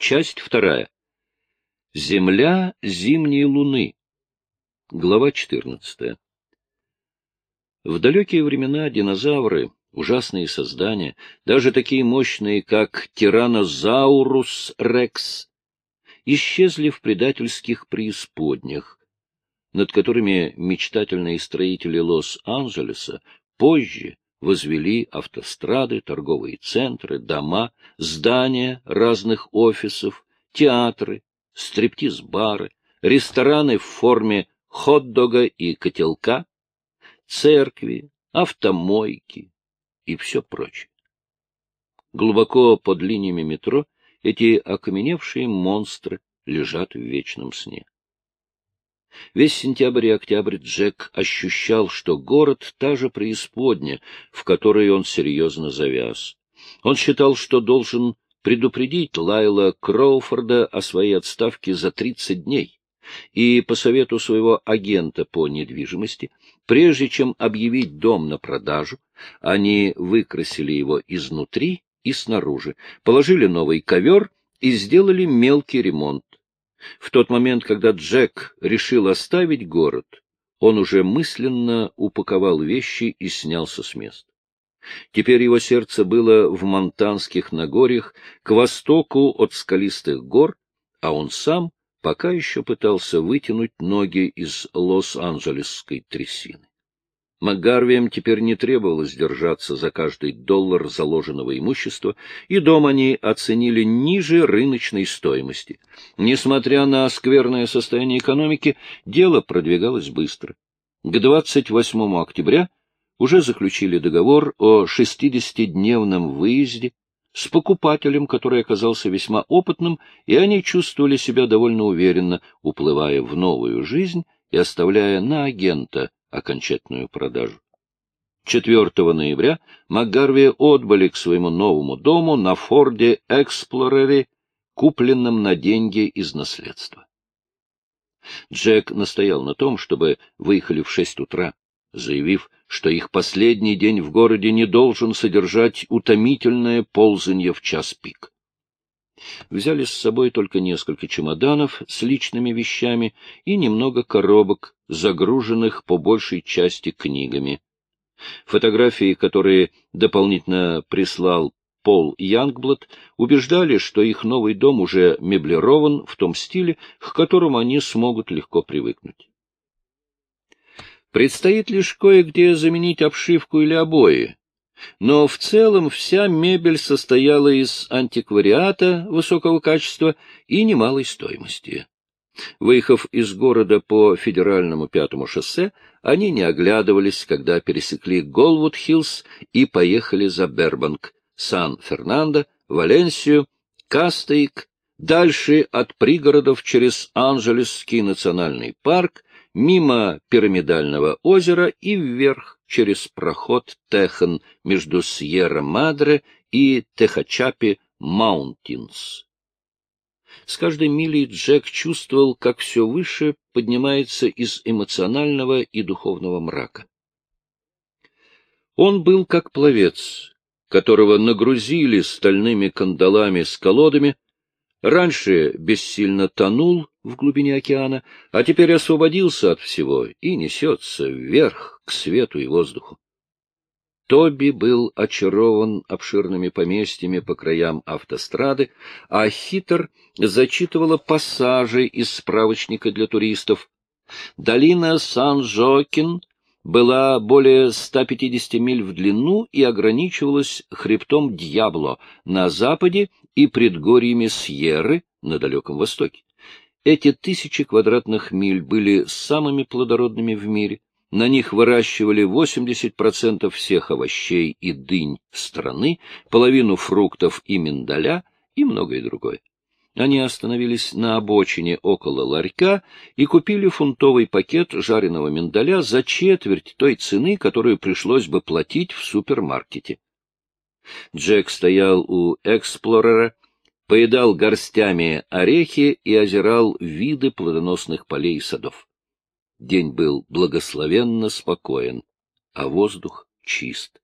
Часть вторая. Земля зимней луны. Глава 14. В далекие времена динозавры, ужасные создания, даже такие мощные, как Тиранозаурус рекс, исчезли в предательских преисподнях, над которыми мечтательные строители Лос-Анджелеса позже возвели автострады, торговые центры, дома, здания разных офисов, театры, стриптиз-бары, рестораны в форме хот-дога и котелка, церкви, автомойки и все прочее. Глубоко под линиями метро эти окаменевшие монстры лежат в вечном сне. Весь сентябрь и октябрь Джек ощущал, что город — та же преисподня, в которой он серьезно завяз. Он считал, что должен предупредить Лайла Кроуфорда о своей отставке за 30 дней, и по совету своего агента по недвижимости, прежде чем объявить дом на продажу, они выкрасили его изнутри и снаружи, положили новый ковер и сделали мелкий ремонт. В тот момент, когда Джек решил оставить город, он уже мысленно упаковал вещи и снялся с места. Теперь его сердце было в Монтанских Нагорьях, к востоку от скалистых гор, а он сам пока еще пытался вытянуть ноги из Лос-Анджелесской трясины. Макгарвием теперь не требовалось держаться за каждый доллар заложенного имущества, и дом они оценили ниже рыночной стоимости. Несмотря на скверное состояние экономики, дело продвигалось быстро. К 28 октября уже заключили договор о 60-дневном выезде с покупателем, который оказался весьма опытным, и они чувствовали себя довольно уверенно, уплывая в новую жизнь и оставляя на агента окончательную продажу. 4 ноября Макгарви отбыли к своему новому дому на Форде Эксплорере, купленном на деньги из наследства. Джек настоял на том, чтобы выехали в шесть утра, заявив, что их последний день в городе не должен содержать утомительное ползанье в час пик. Взяли с собой только несколько чемоданов с личными вещами и немного коробок, загруженных по большей части книгами. Фотографии, которые дополнительно прислал Пол Янгблад, убеждали, что их новый дом уже меблирован в том стиле, к которому они смогут легко привыкнуть. Предстоит лишь кое-где заменить обшивку или обои, но в целом вся мебель состояла из антиквариата высокого качества и немалой стоимости. Выехав из города по федеральному пятому шоссе, они не оглядывались, когда пересекли Голвуд-Хиллз и поехали за Бербанк, Сан-Фернандо, Валенсию, Кастейк, дальше от пригородов через Анжелесский национальный парк, мимо пирамидального озера и вверх через проход Техан между Сьерра-Мадре и Техачапи-Маунтинс. С каждой милей Джек чувствовал, как все выше поднимается из эмоционального и духовного мрака. Он был как пловец, которого нагрузили стальными кандалами с колодами, раньше бессильно тонул в глубине океана, а теперь освободился от всего и несется вверх к свету и воздуху. Тоби был очарован обширными поместьями по краям автострады, а Хитер зачитывала пассажи из справочника для туристов. Долина Сан-Жокин была более 150 миль в длину и ограничивалась хребтом Дьябло на западе и предгорьями Сьерры на далеком востоке. Эти тысячи квадратных миль были самыми плодородными в мире. На них выращивали 80% всех овощей и дынь страны, половину фруктов и миндаля и многое другое. Они остановились на обочине около ларька и купили фунтовый пакет жареного миндаля за четверть той цены, которую пришлось бы платить в супермаркете. Джек стоял у Эксплорера, поедал горстями орехи и озирал виды плодоносных полей и садов. День был благословенно спокоен, а воздух чист.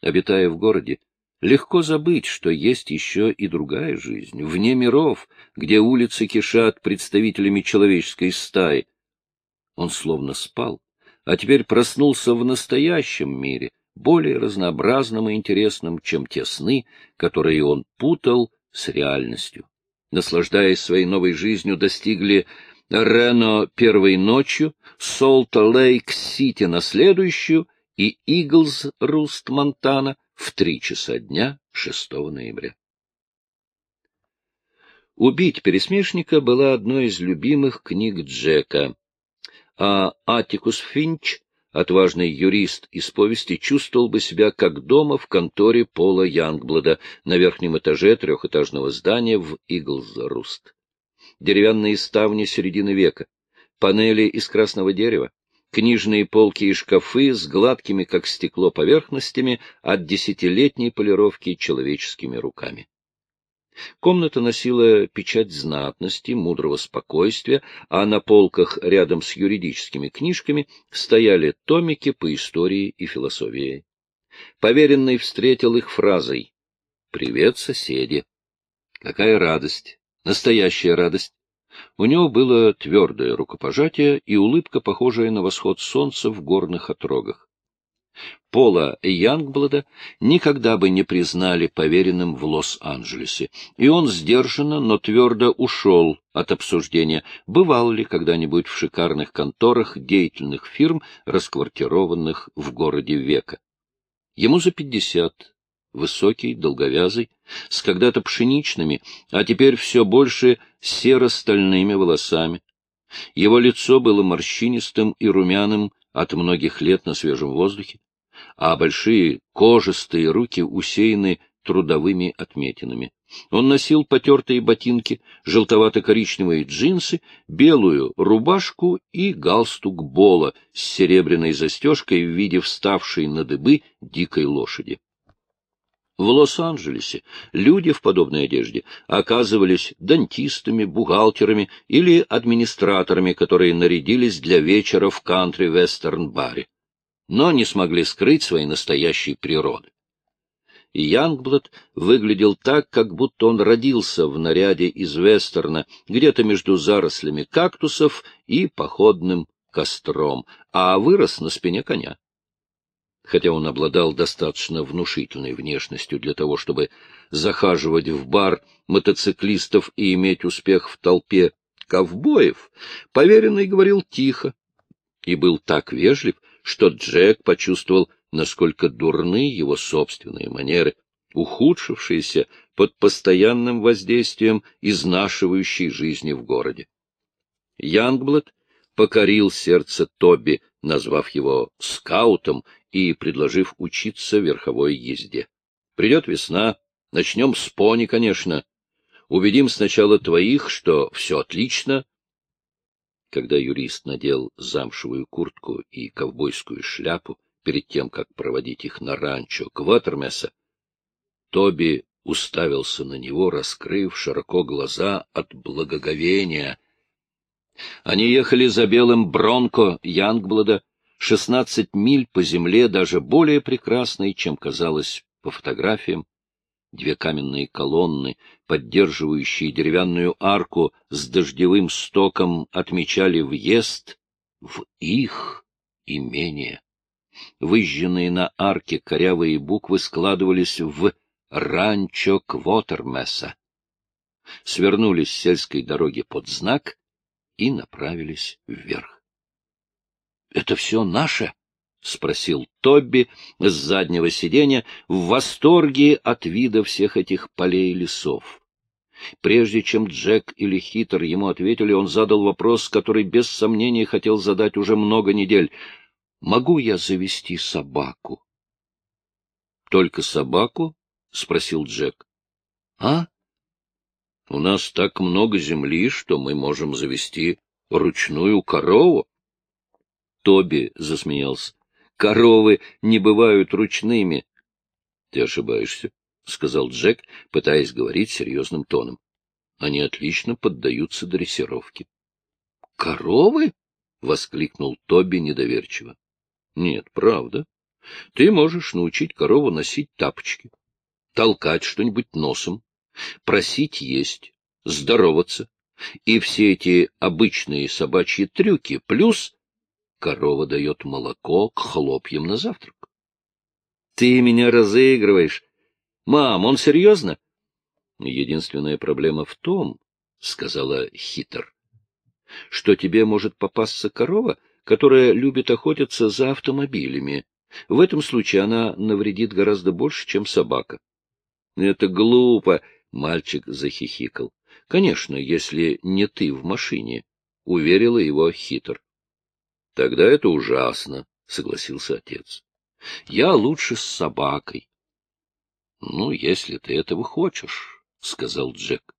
Обитая в городе, Легко забыть, что есть еще и другая жизнь, вне миров, где улицы кишат представителями человеческой стаи. Он словно спал, а теперь проснулся в настоящем мире, более разнообразным и интересным, чем те сны, которые он путал с реальностью. Наслаждаясь своей новой жизнью, достигли Рено первой ночью, Солт-Лейк-Сити на следующую и Иглз-Руст, Монтана в три часа дня 6 ноября. «Убить пересмешника» была одной из любимых книг Джека, а Атикус Финч, отважный юрист из повести, чувствовал бы себя как дома в конторе Пола Янгблада на верхнем этаже трехэтажного здания в Иглз-Руст. Деревянные ставни середины века, панели из красного дерева, книжные полки и шкафы с гладкими, как стекло, поверхностями от десятилетней полировки человеческими руками. Комната носила печать знатности, мудрого спокойствия, а на полках рядом с юридическими книжками стояли томики по истории и философии. Поверенный встретил их фразой «Привет, соседи!» Какая радость! Настоящая радость! У него было твердое рукопожатие и улыбка, похожая на восход солнца в горных отрогах. Пола Янгблада никогда бы не признали поверенным в Лос-Анджелесе, и он сдержанно, но твердо ушел от обсуждения, бывал ли когда-нибудь в шикарных конторах деятельных фирм, расквартированных в городе века. Ему за пятьдесят, высокий, долговязый, с когда-то пшеничными, а теперь все больше серо-стальными волосами. Его лицо было морщинистым и румяным от многих лет на свежем воздухе, а большие кожистые руки усеяны трудовыми отметинами. Он носил потертые ботинки, желтовато-коричневые джинсы, белую рубашку и галстук Бола с серебряной застежкой в виде вставшей на дыбы дикой лошади. В Лос-Анджелесе люди в подобной одежде оказывались дантистами, бухгалтерами или администраторами, которые нарядились для вечера в кантри-вестерн-баре, но не смогли скрыть своей настоящей природы. Янгблад выглядел так, как будто он родился в наряде из вестерна, где-то между зарослями кактусов и походным костром, а вырос на спине коня хотя он обладал достаточно внушительной внешностью для того, чтобы захаживать в бар мотоциклистов и иметь успех в толпе ковбоев, поверенный говорил тихо и был так вежлив, что Джек почувствовал, насколько дурны его собственные манеры, ухудшившиеся под постоянным воздействием изнашивающей жизни в городе. Янгблад покорил сердце Тоби, назвав его скаутом и предложив учиться верховой езде. Придет весна, начнем с пони, конечно. Убедим сначала твоих, что все отлично. Когда юрист надел замшевую куртку и ковбойскую шляпу перед тем, как проводить их на ранчо Кватермеса, Тоби уставился на него, раскрыв широко глаза от благоговения. Они ехали за белым Бронко Янгблада, шестнадцать миль по земле, даже более прекрасной, чем казалось по фотографиям. Две каменные колонны, поддерживающие деревянную арку с дождевым стоком, отмечали въезд в их имение. Выжженные на арке корявые буквы складывались в «Ранчо Квотермесса». Свернулись с сельской дороги под знак и направились вверх. — Это все наше? — спросил Тобби с заднего сиденья в восторге от вида всех этих полей и лесов. Прежде чем Джек или Хитер ему ответили, он задал вопрос, который без сомнения хотел задать уже много недель. «Могу я завести собаку?» «Только собаку?» — спросил Джек. «А?» «У нас так много земли, что мы можем завести ручную корову». Тоби засмеялся. — Коровы не бывают ручными. — Ты ошибаешься, — сказал Джек, пытаясь говорить серьезным тоном. — Они отлично поддаются дрессировке. — Коровы? — воскликнул Тоби недоверчиво. — Нет, правда. Ты можешь научить корову носить тапочки. толкать что-нибудь носом, просить есть, здороваться, и все эти обычные собачьи трюки, плюс корова дает молоко к хлопьям на завтрак. Ты меня разыгрываешь. Мам, он серьезно? Единственная проблема в том, — сказала хитр, — что тебе может попасться корова, которая любит охотиться за автомобилями. В этом случае она навредит гораздо больше, чем собака. — Это глупо, — мальчик захихикал. — Конечно, если не ты в машине, — уверила его хитр. — Тогда это ужасно, — согласился отец. — Я лучше с собакой. — Ну, если ты этого хочешь, — сказал Джек.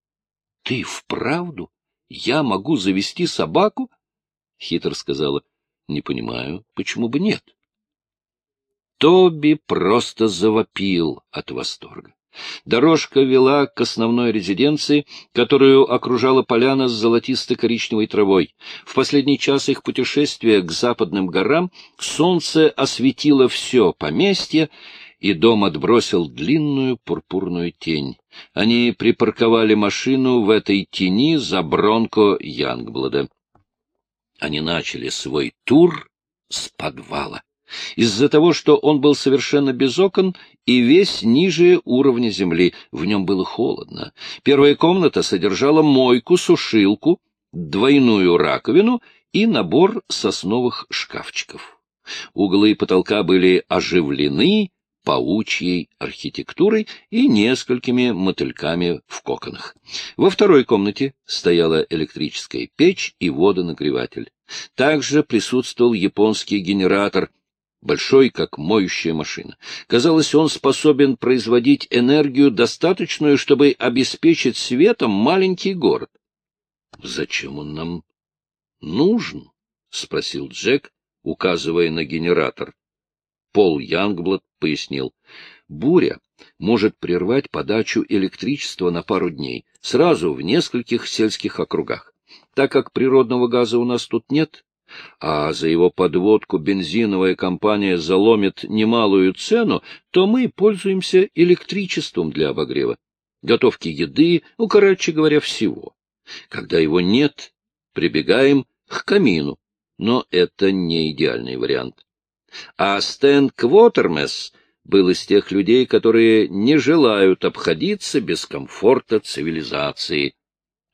— Ты вправду? Я могу завести собаку? Хитр сказала. — Не понимаю, почему бы нет? Тоби просто завопил от восторга. Дорожка вела к основной резиденции, которую окружала поляна с золотисто-коричневой травой. В последний час их путешествия к западным горам солнце осветило все поместье, и дом отбросил длинную пурпурную тень. Они припарковали машину в этой тени за бронко Янгблада. Они начали свой тур с подвала. Из-за того, что он был совершенно без окон и весь ниже уровня земли, в нем было холодно. Первая комната содержала мойку, сушилку, двойную раковину и набор сосновых шкафчиков. Углы потолка были оживлены паучьей архитектурой и несколькими мотыльками в коконах. Во второй комнате стояла электрическая печь и водонагреватель. Также присутствовал японский генератор, большой, как моющая машина. Казалось, он способен производить энергию, достаточную, чтобы обеспечить светом маленький город. — Зачем он нам нужен? — спросил Джек, указывая на генератор. Пол Янгблад пояснил. — Буря может прервать подачу электричества на пару дней, сразу в нескольких сельских округах. Так как природного газа у нас тут нет, а за его подводку бензиновая компания заломит немалую цену, то мы пользуемся электричеством для обогрева, готовки еды, ну, короче говоря, всего. Когда его нет, прибегаем к камину, но это не идеальный вариант. А Стэн Квотермес был из тех людей, которые не желают обходиться без комфорта цивилизации. —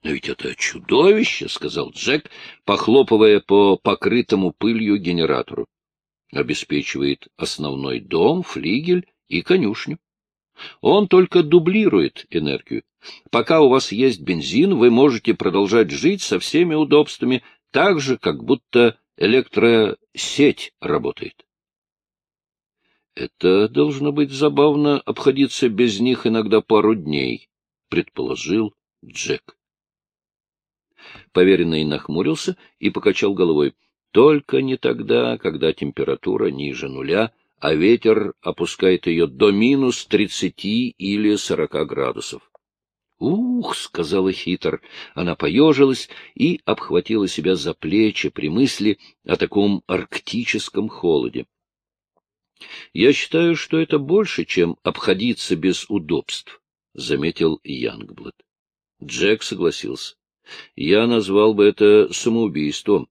Но ведь это чудовище, — сказал Джек, похлопывая по покрытому пылью генератору. Обеспечивает основной дом, флигель и конюшню. Он только дублирует энергию. Пока у вас есть бензин, вы можете продолжать жить со всеми удобствами, так же, как будто электросеть работает. Это должно быть забавно обходиться без них иногда пару дней, предположил Джек. Поверенный нахмурился и покачал головой. Только не тогда, когда температура ниже нуля, а ветер опускает ее до минус тридцати или сорока градусов. «Ух!» — сказала хитр. Она поежилась и обхватила себя за плечи при мысли о таком арктическом холоде. «Я считаю, что это больше, чем обходиться без удобств», — заметил Янгблад. Джек согласился. Я назвал бы это самоубийством.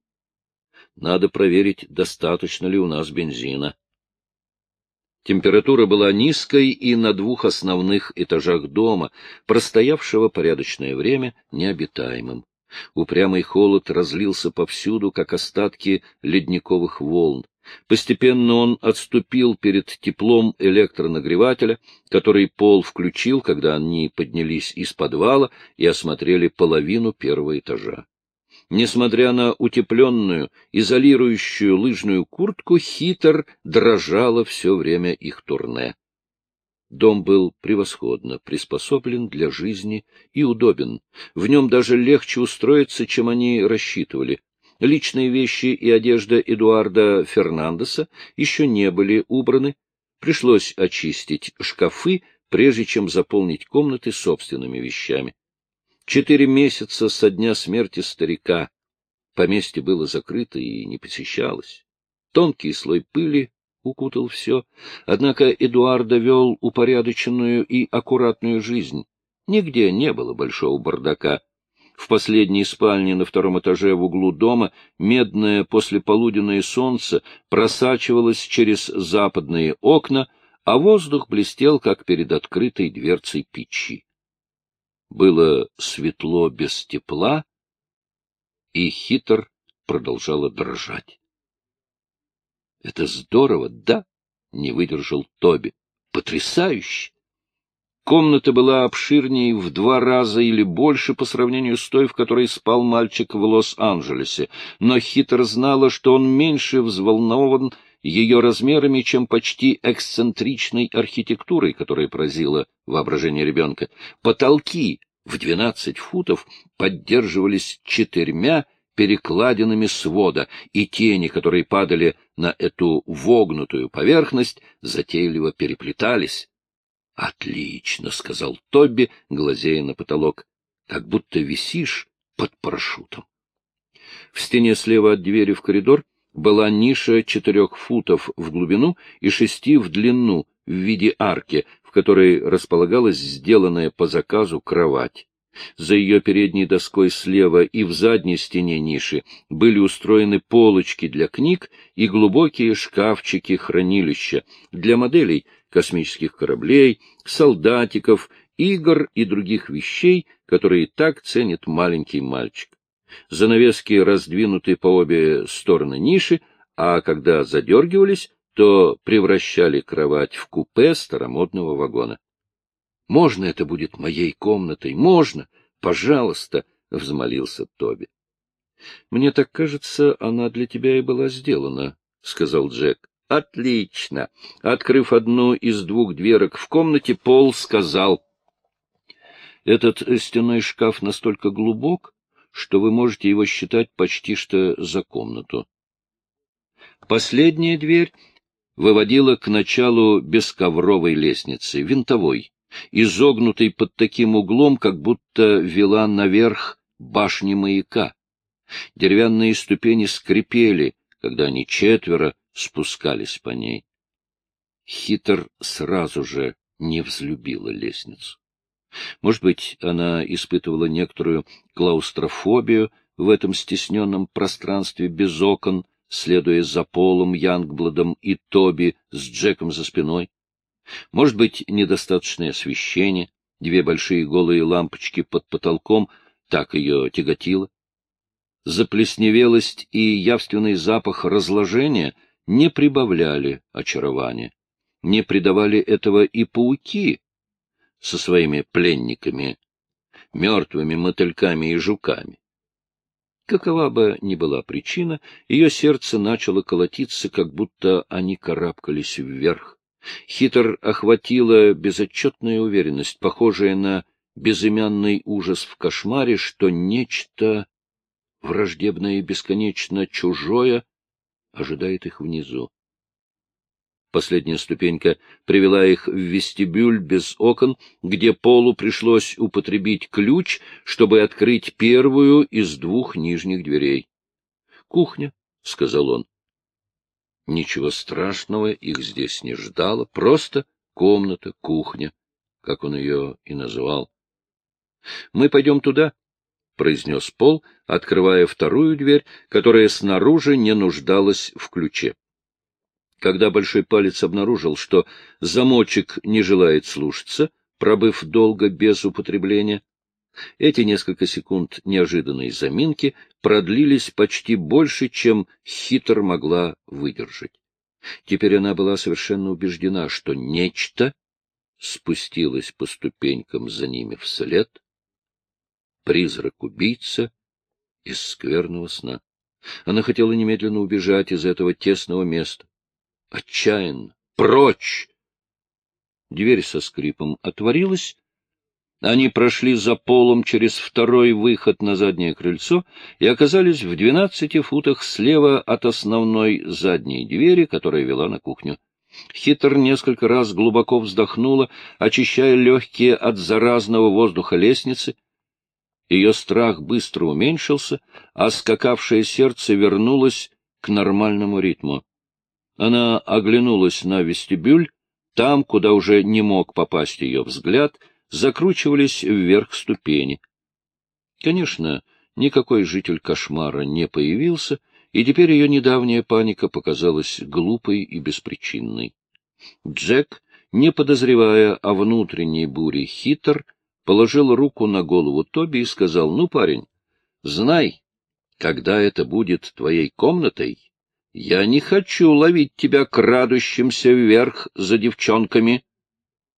Надо проверить, достаточно ли у нас бензина. Температура была низкой и на двух основных этажах дома, простоявшего порядочное время необитаемым. Упрямый холод разлился повсюду, как остатки ледниковых волн. Постепенно он отступил перед теплом электронагревателя, который Пол включил, когда они поднялись из подвала и осмотрели половину первого этажа. Несмотря на утепленную, изолирующую лыжную куртку, хитр дрожала все время их турне. Дом был превосходно приспособлен для жизни и удобен. В нем даже легче устроиться, чем они рассчитывали. Личные вещи и одежда Эдуарда Фернандеса еще не были убраны. Пришлось очистить шкафы, прежде чем заполнить комнаты собственными вещами. Четыре месяца со дня смерти старика поместье было закрыто и не посещалось. Тонкий слой пыли укутал все. Однако Эдуарда вел упорядоченную и аккуратную жизнь. Нигде не было большого бардака. В последней спальне на втором этаже в углу дома медное послеполуденное солнце просачивалось через западные окна, а воздух блестел, как перед открытой дверцей печи. Было светло без тепла, и хитр продолжала дрожать. — Это здорово, да? — не выдержал Тоби. — Потрясающе! Комната была обширнее в два раза или больше по сравнению с той, в которой спал мальчик в Лос-Анджелесе, но хитро знала, что он меньше взволнован ее размерами, чем почти эксцентричной архитектурой, которая поразила воображение ребенка. Потолки в двенадцать футов поддерживались четырьмя перекладинами свода, и тени, которые падали на эту вогнутую поверхность, затейливо переплетались. — Отлично, — сказал Тобби, глазея на потолок, — как будто висишь под парашютом. В стене слева от двери в коридор была ниша четырех футов в глубину и шести в длину в виде арки, в которой располагалась сделанная по заказу кровать. За ее передней доской слева и в задней стене ниши были устроены полочки для книг и глубокие шкафчики-хранилища для моделей космических кораблей, солдатиков, игр и других вещей, которые так ценит маленький мальчик. Занавески раздвинуты по обе стороны ниши, а когда задергивались, то превращали кровать в купе старомодного вагона. Можно это будет моей комнатой? Можно! Пожалуйста! — взмолился Тоби. — Мне так кажется, она для тебя и была сделана, — сказал Джек. — Отлично! Открыв одну из двух дверок в комнате, Пол сказал. — Этот стенной шкаф настолько глубок, что вы можете его считать почти что за комнату. Последняя дверь выводила к началу бесковровой лестницы, винтовой изогнутой под таким углом, как будто вела наверх башни маяка. Деревянные ступени скрипели, когда они четверо спускались по ней. Хитр сразу же не взлюбила лестницу. Может быть, она испытывала некоторую клаустрофобию в этом стесненном пространстве без окон, следуя за Полом, Янгбладом и Тоби с Джеком за спиной. Может быть, недостаточное освещение, две большие голые лампочки под потолком так ее тяготило. Заплесневелость и явственный запах разложения не прибавляли очарования. Не придавали этого и пауки со своими пленниками, мертвыми мотыльками и жуками. Какова бы ни была причина, ее сердце начало колотиться, как будто они карабкались вверх. Хитр охватила безотчетная уверенность, похожая на безымянный ужас в кошмаре, что нечто враждебное и бесконечно чужое ожидает их внизу. Последняя ступенька привела их в вестибюль без окон, где Полу пришлось употребить ключ, чтобы открыть первую из двух нижних дверей. — Кухня, — сказал он. Ничего страшного их здесь не ждало, просто комната, кухня, как он ее и называл. — Мы пойдем туда, — произнес Пол, открывая вторую дверь, которая снаружи не нуждалась в ключе. Когда большой палец обнаружил, что замочек не желает слушаться, пробыв долго без употребления, эти несколько секунд неожиданной заминки продлились почти больше, чем хитр могла выдержать. Теперь она была совершенно убеждена, что нечто спустилось по ступенькам за ними вслед, призрак-убийца из скверного сна. Она хотела немедленно убежать из этого тесного места. Отчаянно! Прочь! Дверь со скрипом отворилась, они прошли за полом через второй выход на заднее крыльцо и оказались в двенадцати футах слева от основной задней двери, которая вела на кухню. Хитр несколько раз глубоко вздохнула, очищая легкие от заразного воздуха лестницы. Ее страх быстро уменьшился, а скакавшее сердце вернулось к нормальному ритму. Она оглянулась на вестибюль, там, куда уже не мог попасть ее взгляд, закручивались вверх ступени. Конечно, никакой житель кошмара не появился, и теперь ее недавняя паника показалась глупой и беспричинной. Джек, не подозревая о внутренней буре хитр, положил руку на голову Тоби и сказал, «Ну, парень, знай, когда это будет твоей комнатой, я не хочу ловить тебя крадущимся вверх за девчонками.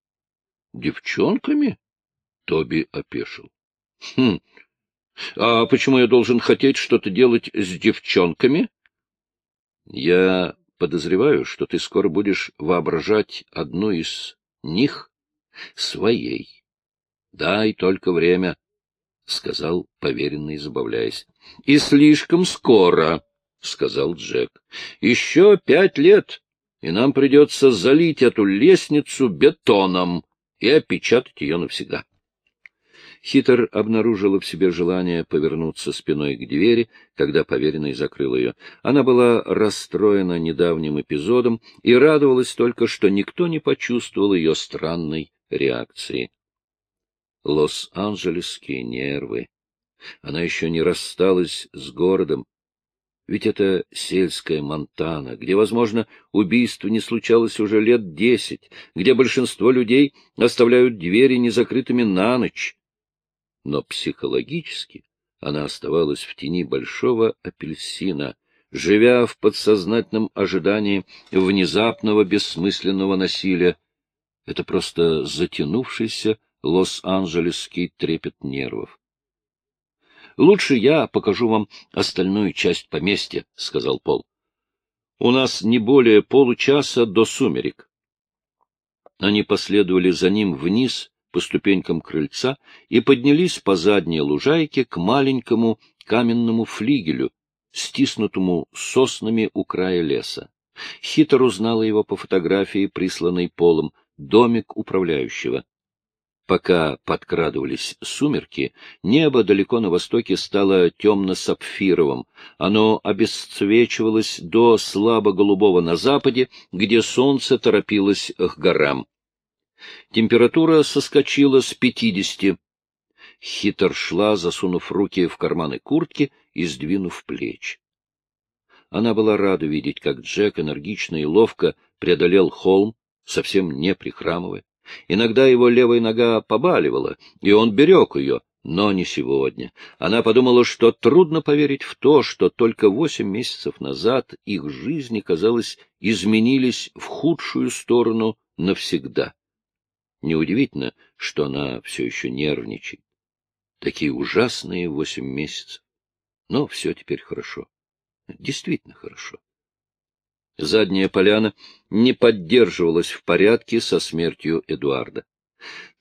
— Девчонками? — Тоби опешил. — Хм. А почему я должен хотеть что-то делать с девчонками? — Я подозреваю, что ты скоро будешь воображать одну из них своей. Дай только время, — сказал поверенный, забавляясь. — И слишком скоро. — сказал Джек. — Еще пять лет, и нам придется залить эту лестницу бетоном и опечатать ее навсегда. Хитр обнаружила в себе желание повернуться спиной к двери, когда поверенный закрыл ее. Она была расстроена недавним эпизодом и радовалась только, что никто не почувствовал ее странной реакции. Лос-Анджелесские нервы. Она еще не рассталась с городом, ведь это сельская Монтана, где, возможно, убийств не случалось уже лет десять, где большинство людей оставляют двери незакрытыми на ночь. Но психологически она оставалась в тени большого апельсина, живя в подсознательном ожидании внезапного бессмысленного насилия. Это просто затянувшийся лос-анджелесский трепет нервов. — Лучше я покажу вам остальную часть поместья, — сказал Пол. — У нас не более получаса до сумерек. Они последовали за ним вниз по ступенькам крыльца и поднялись по задней лужайке к маленькому каменному флигелю, стиснутому соснами у края леса. Хитр узнала его по фотографии, присланной Полом, домик управляющего. Пока подкрадывались сумерки, небо далеко на востоке стало темно-сапфировым. Оно обесцвечивалось до слабо-голубого на западе, где солнце торопилось к горам. Температура соскочила с пятидесяти. Хитр шла, засунув руки в карманы куртки и сдвинув плечи. Она была рада видеть, как Джек энергично и ловко преодолел холм, совсем не прихрамывая. Иногда его левая нога побаливала, и он берег ее, но не сегодня. Она подумала, что трудно поверить в то, что только восемь месяцев назад их жизни, казалось, изменились в худшую сторону навсегда. Неудивительно, что она все еще нервничает. Такие ужасные восемь месяцев. Но все теперь хорошо. Действительно хорошо. Задняя поляна не поддерживалась в порядке со смертью Эдуарда.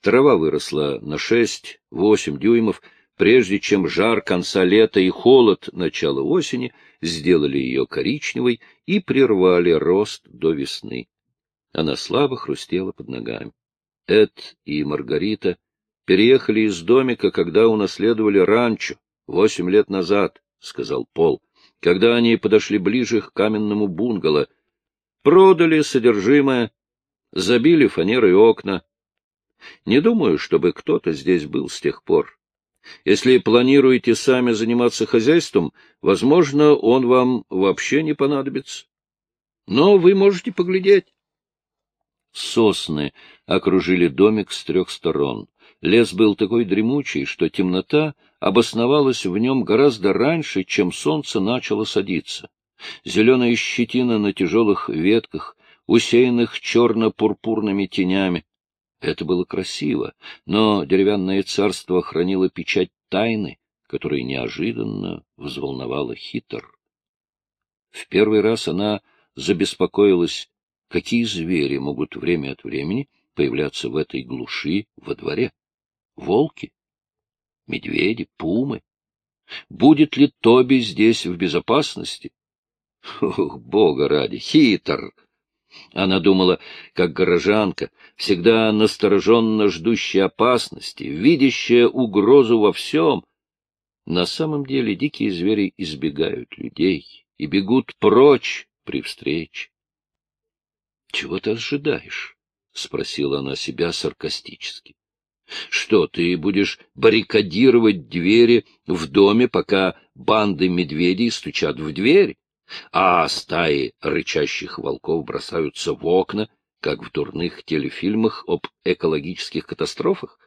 Трава выросла на шесть-восемь дюймов, прежде чем жар конца лета и холод начала осени сделали ее коричневой и прервали рост до весны. Она слабо хрустела под ногами. Эд и Маргарита переехали из домика, когда унаследовали ранчо восемь лет назад, — сказал Пол когда они подошли ближе к каменному бунгало. Продали содержимое, забили фанерой окна. Не думаю, чтобы кто-то здесь был с тех пор. Если планируете сами заниматься хозяйством, возможно, он вам вообще не понадобится. Но вы можете поглядеть. Сосны окружили домик с трех сторон. Лес был такой дремучий, что темнота обосновалась в нем гораздо раньше, чем солнце начало садиться. Зеленая щетина на тяжелых ветках, усеянных черно-пурпурными тенями. Это было красиво, но деревянное царство хранило печать тайны, которая неожиданно взволновала хитр. В первый раз она забеспокоилась, какие звери могут время от времени появляться в этой глуши во дворе. Волки? Медведи? Пумы? Будет ли Тоби здесь в безопасности? Ох, бога ради, хитр! Она думала, как горожанка, всегда настороженно ждущая опасности, видящая угрозу во всем. На самом деле дикие звери избегают людей и бегут прочь при встрече. Чего ты ожидаешь? — спросила она себя саркастически. — Что, ты будешь баррикадировать двери в доме, пока банды медведей стучат в дверь, а стаи рычащих волков бросаются в окна, как в дурных телефильмах об экологических катастрофах?